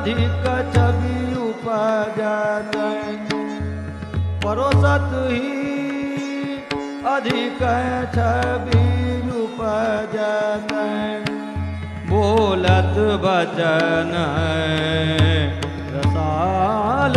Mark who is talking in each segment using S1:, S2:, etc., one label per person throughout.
S1: અધિક છબી ઉપજન પરોસત હી અધિક છબી ઉપજન બોલત વચન રસાલ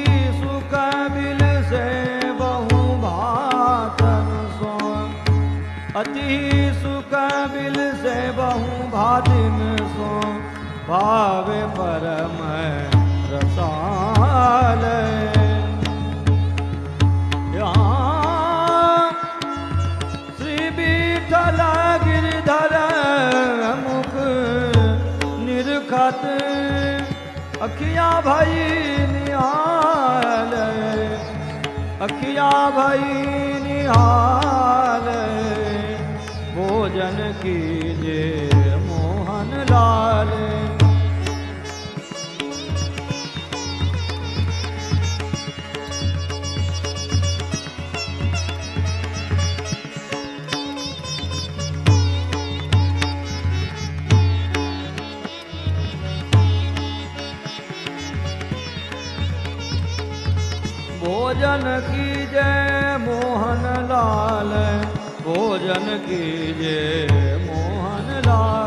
S1: अति सुख बिल से बहु भातिन सो, भावे परम रसाल। श्री विठल गिरधर मुख निरखत, अखिया भई निहाल। अखिया भई निहाल। कीजे मोहन लाल। भोजन कीजे मोहन लाल भोजन कीजे मोहन लाल